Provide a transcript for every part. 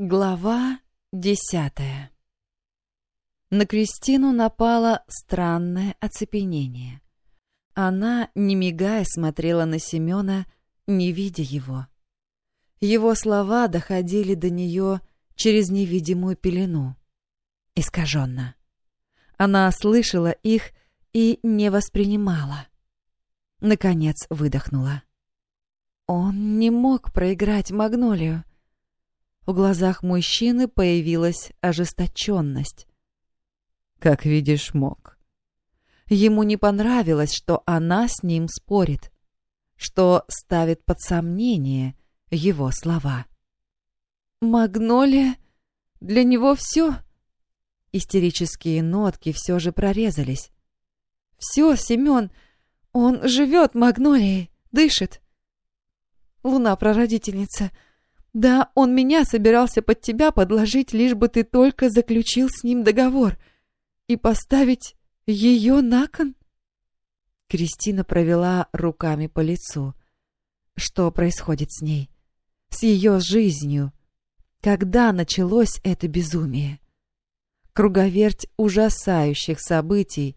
Глава десятая На Кристину напало странное оцепенение. Она, не мигая, смотрела на Семена, не видя его. Его слова доходили до нее через невидимую пелену. Искаженно. Она слышала их и не воспринимала. Наконец выдохнула. Он не мог проиграть Магнолию. В глазах мужчины появилась ожесточенность. «Как видишь, мог». Ему не понравилось, что она с ним спорит, что ставит под сомнение его слова. «Магнолия? Для него все?» Истерические нотки все же прорезались. «Все, Семен, он живет Магнолией, дышит. Луна-прародительница, — да, он меня собирался под тебя подложить, лишь бы ты только заключил с ним договор. И поставить ее на кон? Кристина провела руками по лицу. Что происходит с ней? С ее жизнью? Когда началось это безумие? Круговерть ужасающих событий.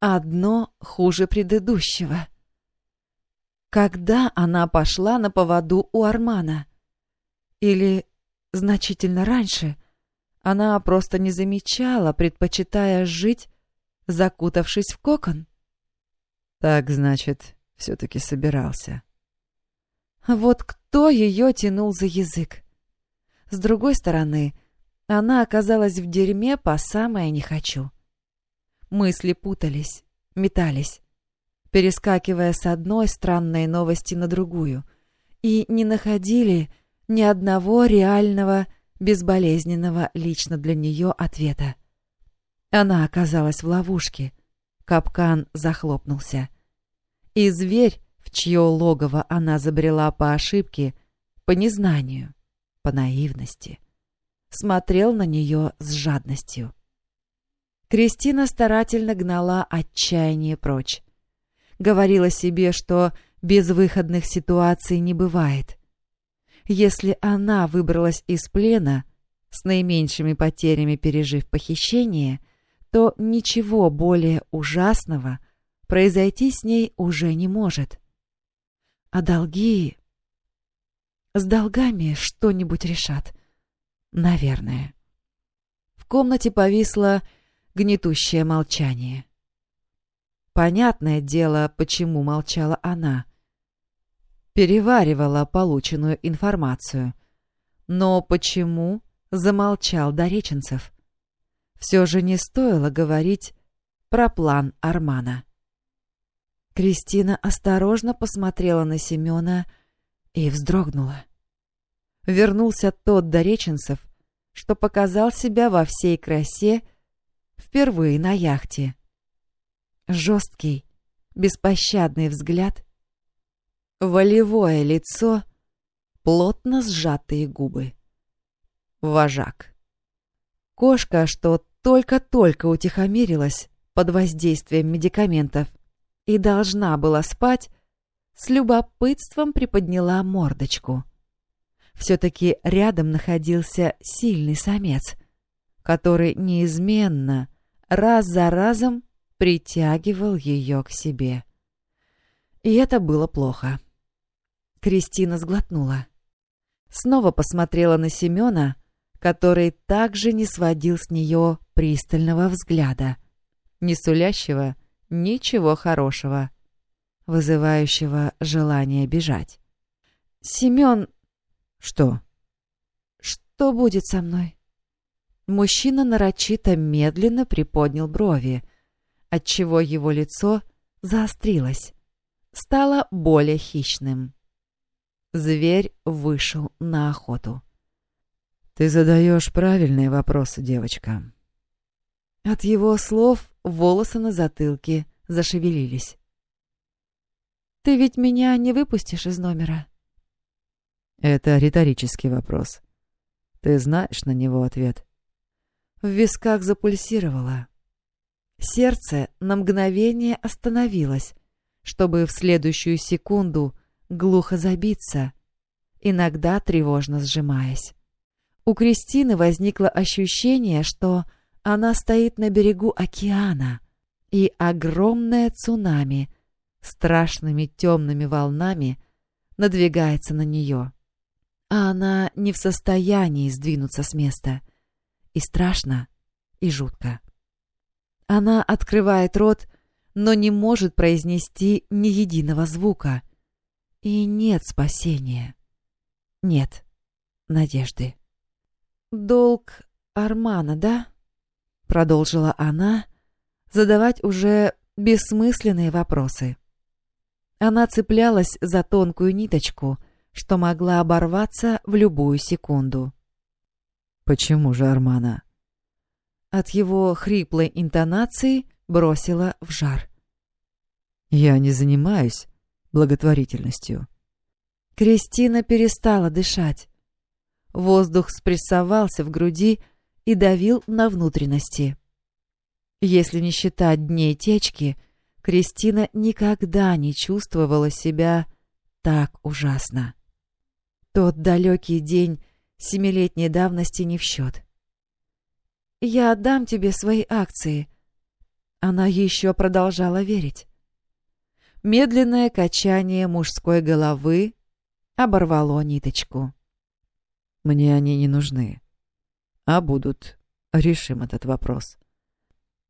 Одно хуже предыдущего. Когда она пошла на поводу у Армана? Или значительно раньше она просто не замечала, предпочитая жить, закутавшись в кокон. Так, значит, все-таки собирался. Вот кто ее тянул за язык? С другой стороны, она оказалась в дерьме по самое не хочу. Мысли путались, метались, перескакивая с одной странной новости на другую, и не находили ни одного реального, безболезненного лично для нее ответа. Она оказалась в ловушке. Капкан захлопнулся. И зверь, в чье логово она забрела по ошибке, по незнанию, по наивности, смотрел на нее с жадностью. Кристина старательно гнала отчаяние прочь. Говорила себе, что безвыходных ситуаций не бывает — если она выбралась из плена, с наименьшими потерями пережив похищение, то ничего более ужасного произойти с ней уже не может. А долги... С долгами что-нибудь решат. Наверное. В комнате повисло гнетущее молчание. Понятное дело, почему молчала она — переваривала полученную информацию. Но почему замолчал Дореченцев? Все же не стоило говорить про план Армана. Кристина осторожно посмотрела на Семена и вздрогнула. Вернулся тот Дореченцев, что показал себя во всей красе впервые на яхте. Жесткий, беспощадный взгляд волевое лицо, плотно сжатые губы. Вожак. Кошка, что только-только утихомирилась под воздействием медикаментов и должна была спать, с любопытством приподняла мордочку. Все-таки рядом находился сильный самец, который неизменно, раз за разом, притягивал ее к себе. И это было плохо. Кристина сглотнула. Снова посмотрела на Семена, который также не сводил с нее пристального взгляда, не сулящего ничего хорошего, вызывающего желание бежать. «Семен...» «Что?» «Что будет со мной?» Мужчина нарочито медленно приподнял брови, отчего его лицо заострилось, стало более хищным. Зверь вышел на охоту. «Ты задаешь правильные вопросы, девочка». От его слов волосы на затылке зашевелились. «Ты ведь меня не выпустишь из номера?» Это риторический вопрос. Ты знаешь на него ответ. В висках запульсировало. Сердце на мгновение остановилось, чтобы в следующую секунду глухо забиться, иногда тревожно сжимаясь. у Кристины возникло ощущение, что она стоит на берегу океана, и огромное цунами страшными темными волнами надвигается на нее. А она не в состоянии сдвинуться с места. И страшно, и жутко. Она открывает рот, но не может произнести ни единого звука. И нет спасения. Нет надежды. «Долг Армана, да?» — продолжила она, задавать уже бессмысленные вопросы. Она цеплялась за тонкую ниточку, что могла оборваться в любую секунду. «Почему же Армана?» От его хриплой интонации бросила в жар. «Я не занимаюсь благотворительностью». Кристина перестала дышать. Воздух спрессовался в груди и давил на внутренности. Если не считать дней течки, Кристина никогда не чувствовала себя так ужасно. Тот далекий день семилетней давности не в счет. «Я отдам тебе свои акции». Она еще продолжала верить. Медленное качание мужской головы оборвало ниточку. «Мне они не нужны. А будут. Решим этот вопрос».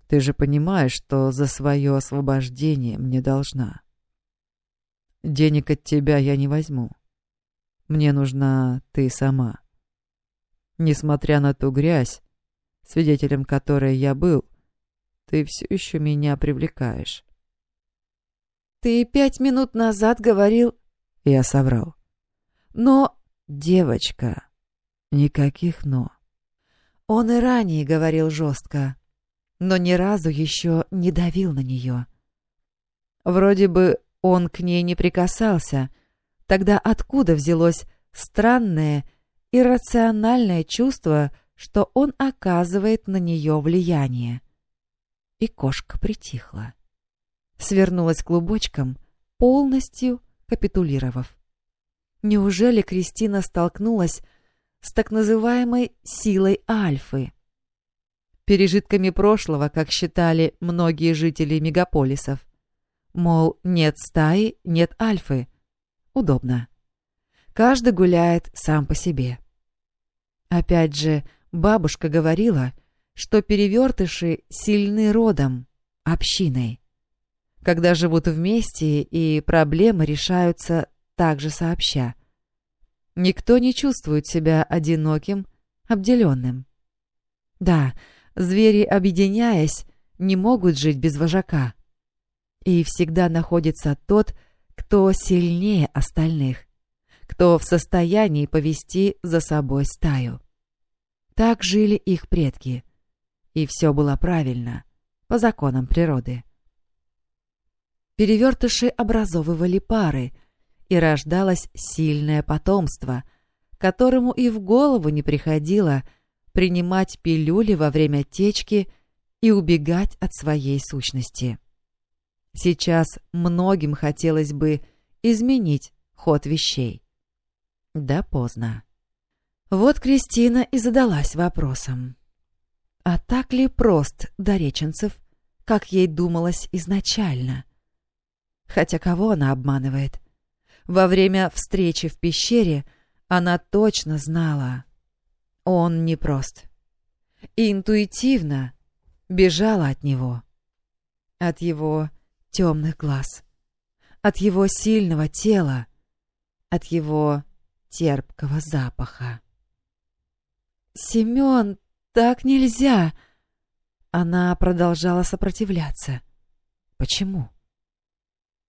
Ты же понимаешь, что за свое освобождение мне должна. Денег от тебя я не возьму. Мне нужна ты сама. Несмотря на ту грязь, свидетелем которой я был, ты все еще меня привлекаешь. Ты пять минут назад говорил... Я соврал. Но... Девочка, никаких «но». Он и ранее говорил жестко но ни разу еще не давил на нее. Вроде бы он к ней не прикасался. Тогда откуда взялось странное, иррациональное чувство, что он оказывает на нее влияние? И кошка притихла. Свернулась клубочком, полностью капитулировав. Неужели Кристина столкнулась с так называемой силой Альфы? пережитками прошлого, как считали многие жители мегаполисов. Мол, нет стаи, нет альфы. Удобно. Каждый гуляет сам по себе. Опять же, бабушка говорила, что перевертыши сильны родом, общиной. Когда живут вместе, и проблемы решаются также сообща. Никто не чувствует себя одиноким, обделенным. Да, Звери, объединяясь, не могут жить без вожака. И всегда находится тот, кто сильнее остальных, кто в состоянии повести за собой стаю. Так жили их предки. И все было правильно, по законам природы. Перевертыши образовывали пары, и рождалось сильное потомство, которому и в голову не приходило – принимать пилюли во время течки и убегать от своей сущности. Сейчас многим хотелось бы изменить ход вещей. Да поздно. Вот Кристина и задалась вопросом. А так ли прост Дореченцев, как ей думалось изначально? Хотя кого она обманывает? Во время встречи в пещере она точно знала, он непрост. И интуитивно бежала от него. От его темных глаз. От его сильного тела. От его терпкого запаха. «Семен, так нельзя!» Она продолжала сопротивляться. «Почему?»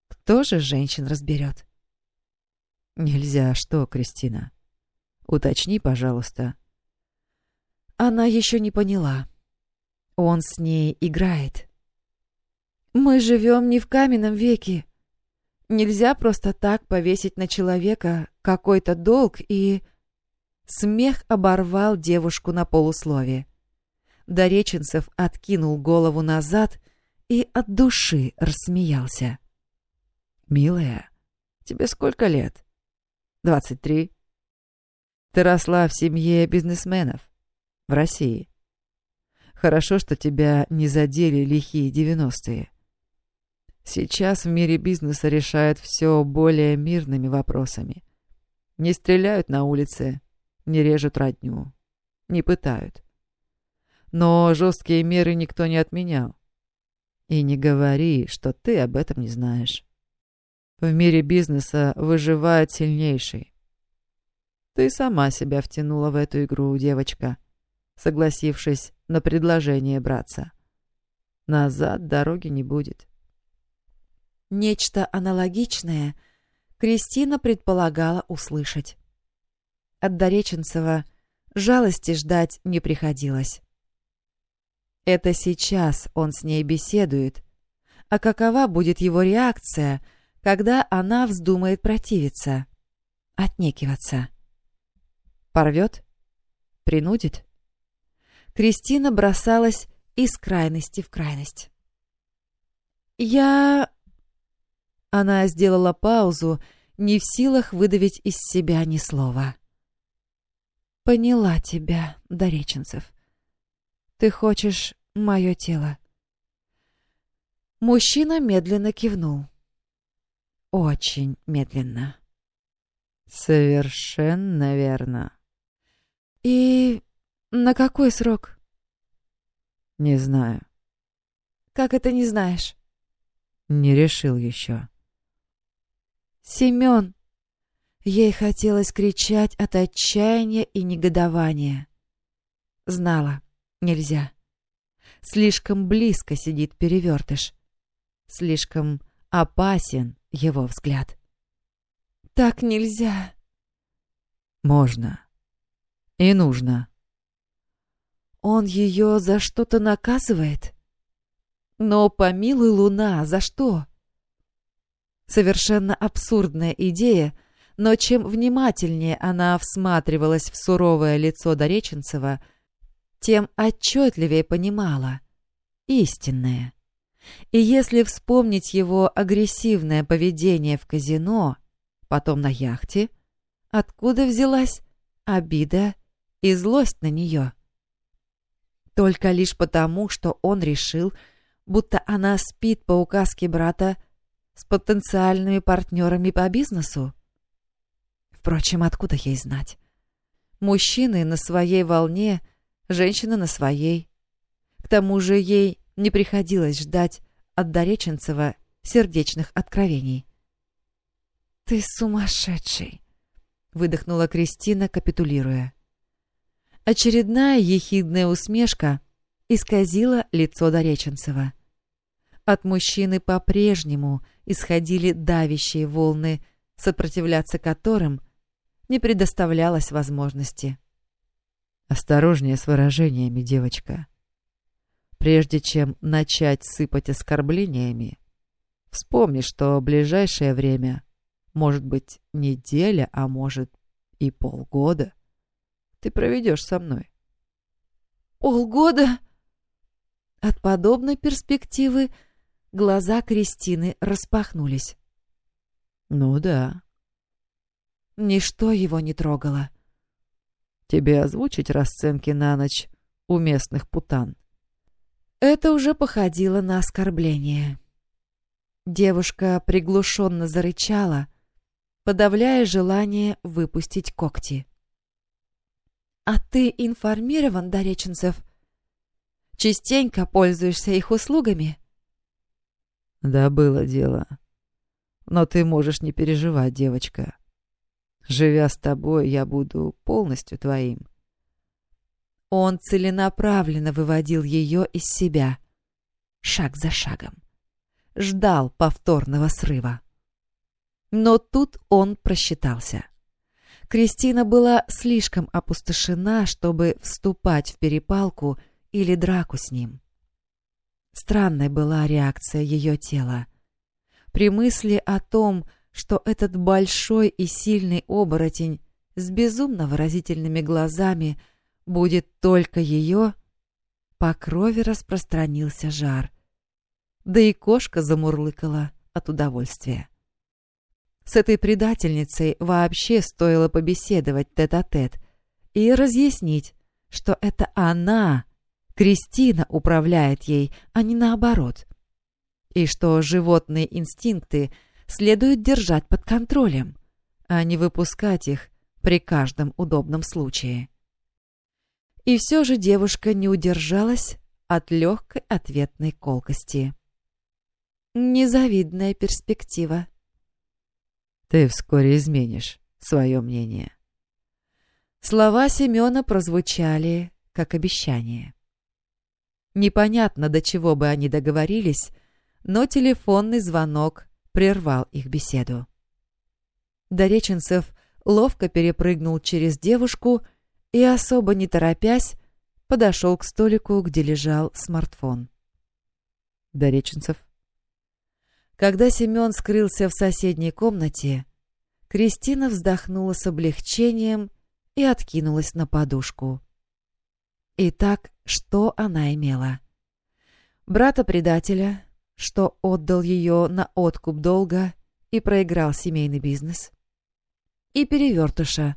«Кто же женщин разберет?» «Нельзя что, Кристина? Уточни, пожалуйста, она еще не поняла. Он с ней играет. Мы живем не в каменном веке. Нельзя просто так повесить на человека какой-то долг и... Смех оборвал девушку на полуслове. Дореченцев откинул голову назад и от души рассмеялся. «Милая, тебе сколько лет?» «Двадцать три». Ты росла в семье бизнесменов. В России. Хорошо, что тебя не задели лихие девяностые. Сейчас в мире бизнеса решают все более мирными вопросами. Не стреляют на улице, не режут родню, не пытают. Но жесткие меры никто не отменял. И не говори, что ты об этом не знаешь. В мире бизнеса выживает сильнейший. Ты сама себя втянула в эту игру, девочка, согласившись на предложение браться. Назад дороги не будет. Нечто аналогичное Кристина предполагала услышать. От Дореченцева жалости ждать не приходилось. Это сейчас он с ней беседует. А какова будет его реакция, когда она вздумает противиться, отнекиваться? Порвет? Принудит? Кристина бросалась из крайности в крайность. «Я...» Она сделала паузу, не в силах выдавить из себя ни слова. «Поняла тебя, Дореченцев. Ты хочешь мое тело?» Мужчина медленно кивнул. Очень медленно. «Совершенно верно». «И на какой срок?» «Не знаю». «Как это не знаешь?» «Не решил еще». «Семен!» Ей хотелось кричать от отчаяния и негодования. Знала, нельзя. Слишком близко сидит перевертыш. Слишком опасен его взгляд. «Так нельзя!» «Можно. И нужно». «Он ее за что-то наказывает?» «Но помилуй, Луна, за что?» Совершенно абсурдная идея, но чем внимательнее она всматривалась в суровое лицо Дореченцева, тем отчетливее понимала — истинное. И если вспомнить его агрессивное поведение в казино, потом на яхте, откуда взялась обида и злость на нее? Только лишь потому, что он решил, будто она спит по указке брата с потенциальными партнерами по бизнесу? Впрочем, откуда ей знать? Мужчины на своей волне, женщина на своей. К тому же ей не приходилось ждать от Дореченцева сердечных откровений. «Ты сумасшедший!» — выдохнула Кристина, капитулируя. Очередная ехидная усмешка исказила лицо Дореченцева. От мужчины по-прежнему исходили давящие волны, сопротивляться которым не предоставлялось возможности. «Осторожнее с выражениями, девочка. Прежде чем начать сыпать оскорблениями, вспомни, что ближайшее время, может быть, неделя, а может и полгода, ты проведешь со мной». «Полгода?» От подобной перспективы Глаза Кристины распахнулись. «Ну да». Ничто его не трогало. «Тебе озвучить расценки на ночь у местных путан?» Это уже походило на оскорбление. Девушка приглушенно зарычала, подавляя желание выпустить когти. «А ты информирован, Дореченцев? Частенько пользуешься их услугами?» Да, было дело. Но ты можешь не переживать, девочка. Живя с тобой, я буду полностью твоим. Он целенаправленно выводил ее из себя, шаг за шагом. Ждал повторного срыва. Но тут он просчитался. Кристина была слишком опустошена, чтобы вступать в перепалку или драку с ним. Странной была реакция ее тела. При мысли о том, что этот большой и сильный оборотень с безумно выразительными глазами будет только ее, по крови распространился жар. Да и кошка замурлыкала от удовольствия. С этой предательницей вообще стоило побеседовать тет-а-тет, -тет, и разъяснить, что это она, Кристина, управляет ей, а не наоборот. И что животные инстинкты следует держать под контролем, а не выпускать их при каждом удобном случае. И все же девушка не удержалась от легкой ответной колкости. Незавидная перспектива. Ты вскоре изменишь свое мнение. Слова Семена прозвучали как обещание. Непонятно, до чего бы они договорились, но телефонный звонок прервал их беседу. Дореченцев ловко перепрыгнул через девушку и, особо не торопясь, подошел к столику, где лежал смартфон. Дореченцев. Когда Семен скрылся в соседней комнате, Кристина вздохнула с облегчением и откинулась на подушку. Итак, что она имела? Брата-предателя, что отдал ее на откуп долга и проиграл семейный бизнес и перевертыша,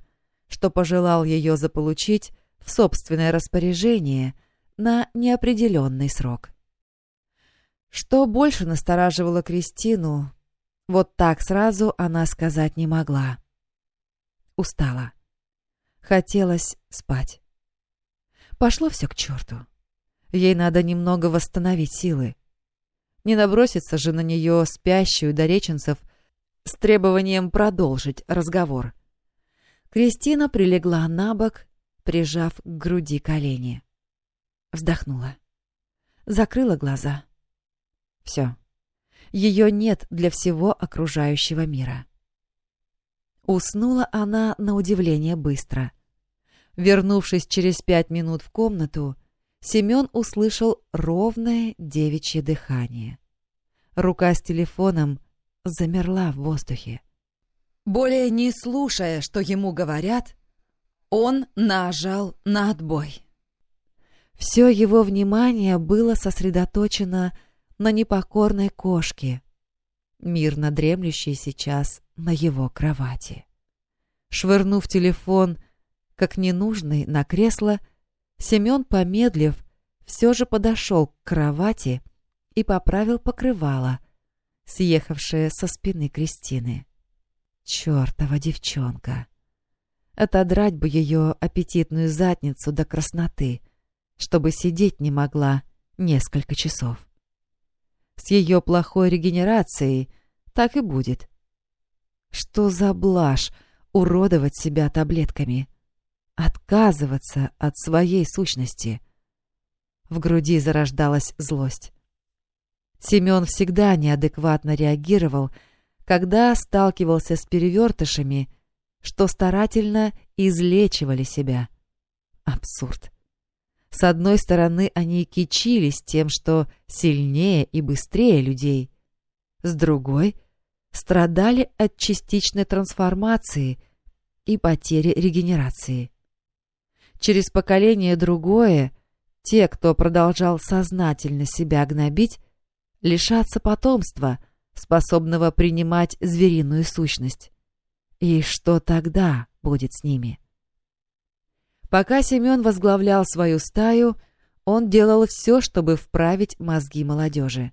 что пожелал ее заполучить в собственное распоряжение на неопределенный срок. Что больше настораживало Кристину, вот так сразу она сказать не могла. Устала. Хотелось спать. Пошло все к черту. Ей надо немного восстановить силы. Не набросится же на нее спящую Дореченцев с требованием продолжить разговор. Кристина прилегла на бок, прижав к груди колени. Вздохнула. Закрыла глаза. Все. Ее нет для всего окружающего мира. Уснула она на удивление быстро. Вернувшись через пять минут в комнату, Семен услышал ровное девичье дыхание. Рука с телефоном замерла в воздухе. Более не слушая, что ему говорят, он нажал на отбой. Все его внимание было сосредоточено на непокорной кошке, мирно дремлющей сейчас на его кровати. Швырнув телефон, как ненужный, на кресло, Семен, помедлив, все же подошел к кровати и поправил покрывало, съехавшее со спины Кристины. Чёртова девчонка! Отодрать бы ее аппетитную задницу до красноты, чтобы сидеть не могла несколько часов. С ее плохой регенерацией так и будет. Что за блажь уродовать себя таблетками? Отказываться от своей сущности. В груди зарождалась злость. Семен всегда неадекватно реагировал, когда сталкивался с перевертышами, что старательно излечивали себя. Абсурд. С одной стороны, они кичились тем, что сильнее и быстрее людей. С другой — страдали от частичной трансформации и потери регенерации. Через поколение другое те, кто продолжал сознательно себя гнобить, лишаться потомства, способного принимать звериную сущность. И что тогда будет с ними? Пока Семен возглавлял свою стаю, он делал все, чтобы вправить мозги молодежи.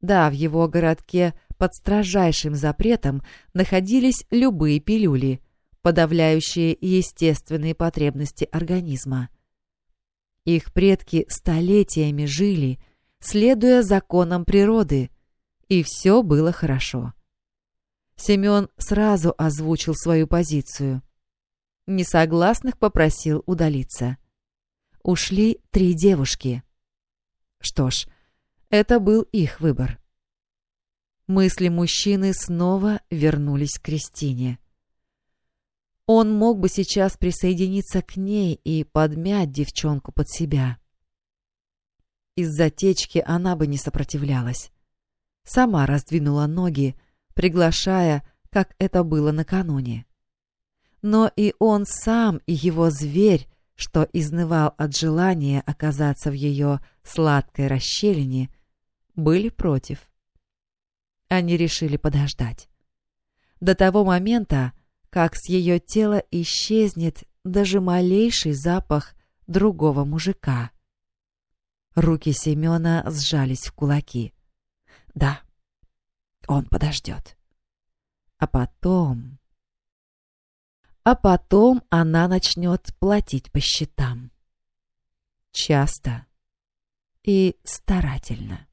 Да, в его городке под строжайшим запретом находились любые пилюли, подавляющие естественные потребности организма. Их предки столетиями жили, следуя законам природы, и все было хорошо. Семен сразу озвучил свою позицию. Несогласных попросил удалиться. Ушли три девушки. Что ж, это был их выбор. Мысли мужчины снова вернулись к Кристине. Он мог бы сейчас присоединиться к ней и подмять девчонку под себя. Из-за течки она бы не сопротивлялась. Сама раздвинула ноги, приглашая, как это было накануне. Но и он сам, и его зверь, что изнывал от желания оказаться в ее сладкой расщелине, были против. Они решили подождать. До того момента, как с ее тела исчезнет даже малейший запах другого мужика. Руки Семена сжались в кулаки. Да, он подождет. А потом... А потом она начнет платить по счетам. Часто и старательно.